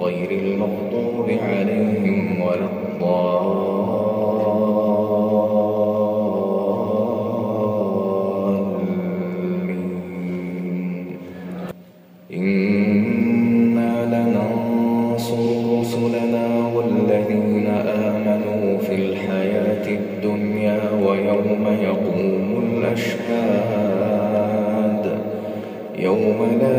غير المغضوب عليهم ولا الضالين. إنا لننصر رسلنا والذين آمنوا في الحياة الدنيا ويوم يقوم الأشهاد. يوم لا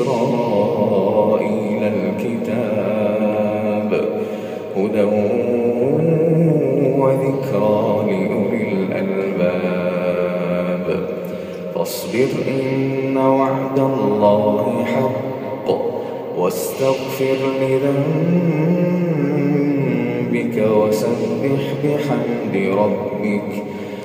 إسرائيل الكتاب هدى وذكرى لأولي الألباب. فاصبر إن وعد الله حق واستغفر لذنبك وسبح بحمد ربك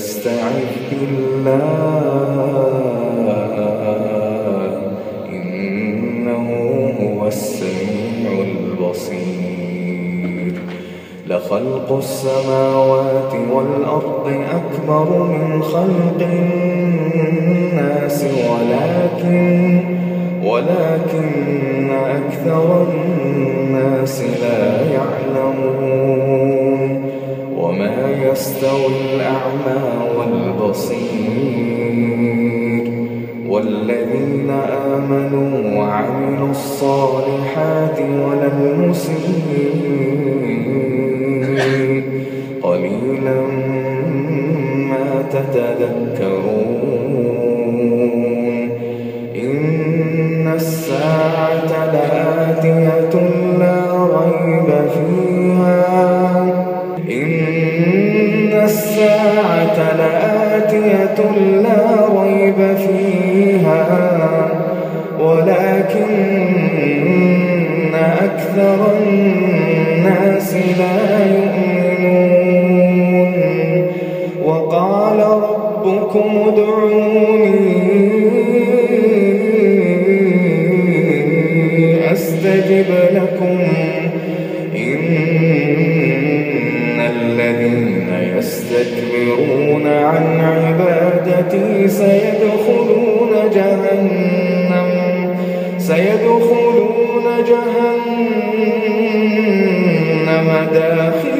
فاستعذ بالله إنه هو السميع البصير. لخلق السماوات والأرض أكبر من خلق الناس ولكن ولكن أكثر الناس لا يعلمون. وما يستوي الأعمى والبصير والذين آمنوا وعملوا الصالحات المسيء قليلا ما تتذكرون. إن الساعة لآتية لا ريب فيها. يستكبرون عن عبادتي سيدخلون جهنم سيدخلون جهنم داخرين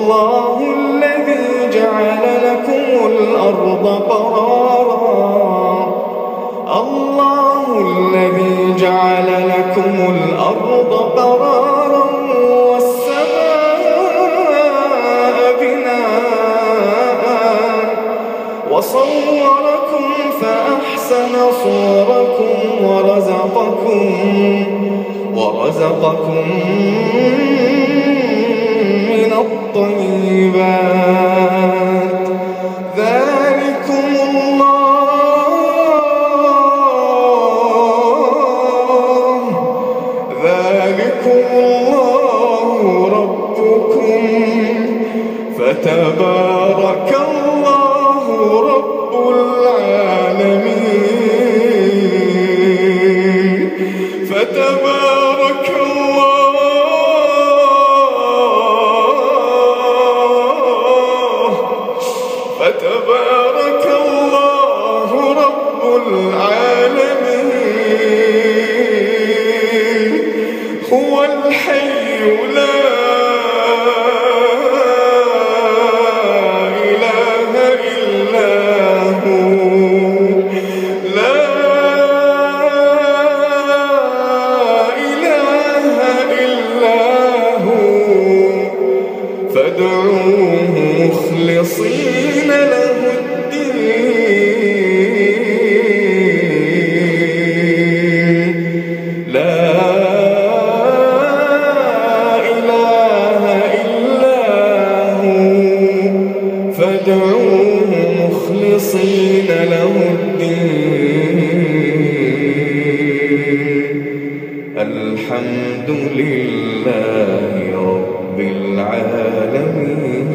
الله الذي جعل لكم الأرض قرارا. الله الذي جعل لكم الأرض قرارا والسماء بناء. وصوركم فأحسن صوركم ورزقكم ورزقكم الطيبات. ذلكم الله. ذلكم الله ربكم. فتبارك مخلصين له الدين. لا إله إلا هو. فادعوه مخلصين له الدين. الحمد لله العالمين.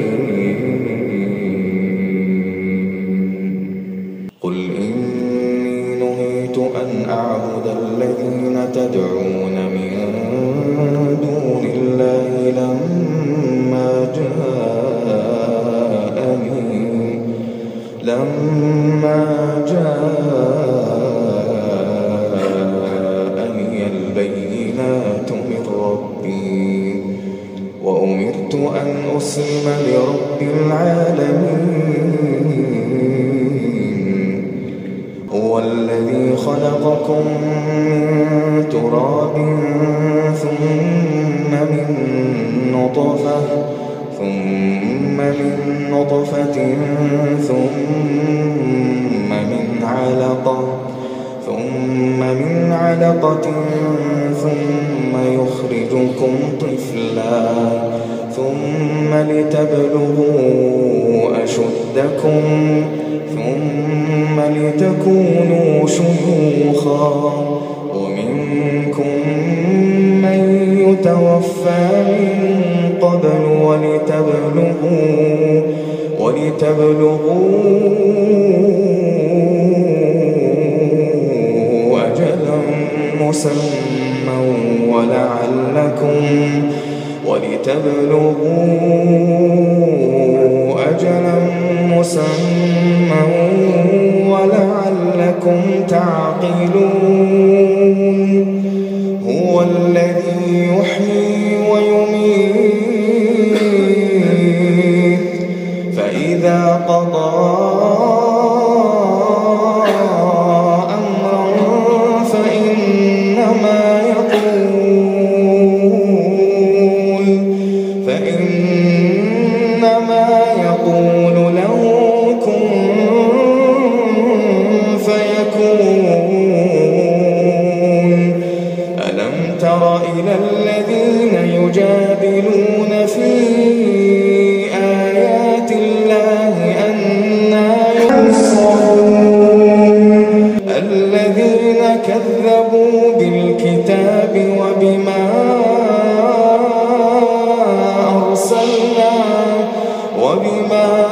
أسلم لرب العالمين. هو الذي خلقكم من تراب ثم من نطفة ثم من نطفة ثم من علقة ثم من علقة ثم يخرجكم طفلا. ثم لتبلغوا أشدكم ثم لتكونوا شيوخا ومنكم من يتوفى من قبل ولتبلغوا ولتبلغوا أجلا مسمى ولعلكم ولتبلغوا أجلا مسمى ولعلكم تعقلون. وبما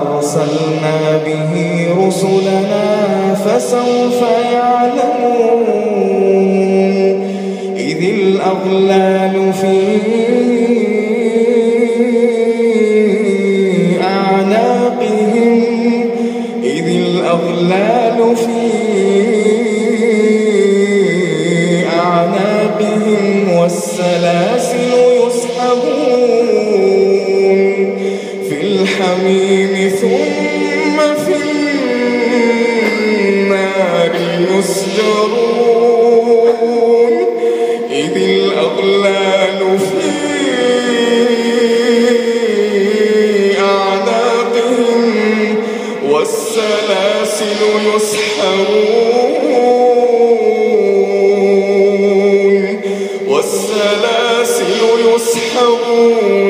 أرسلنا به رسلنا فسوف يعلمون. إذ الأغلال في أعناقهم إذ الأغلال في أعناقهم والسلاسل يسحبون. الحميم ثم في النار يسجرون. إذ الأغلال في أعناقهم والسلاسل يسحرون. والسلاسل يسحرون.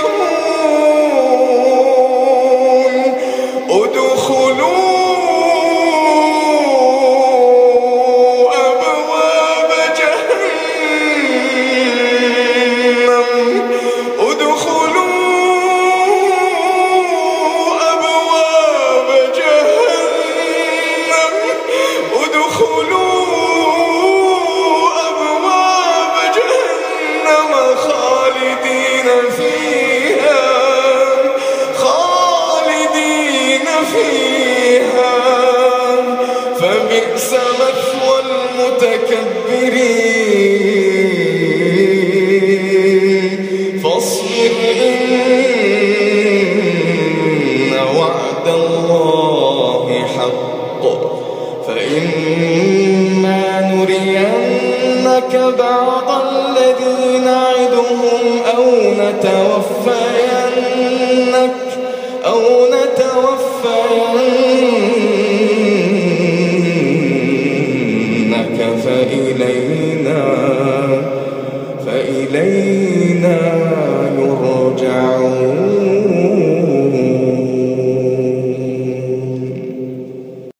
صراط الذين نعدهم أو نتوفينك أو نتوفينك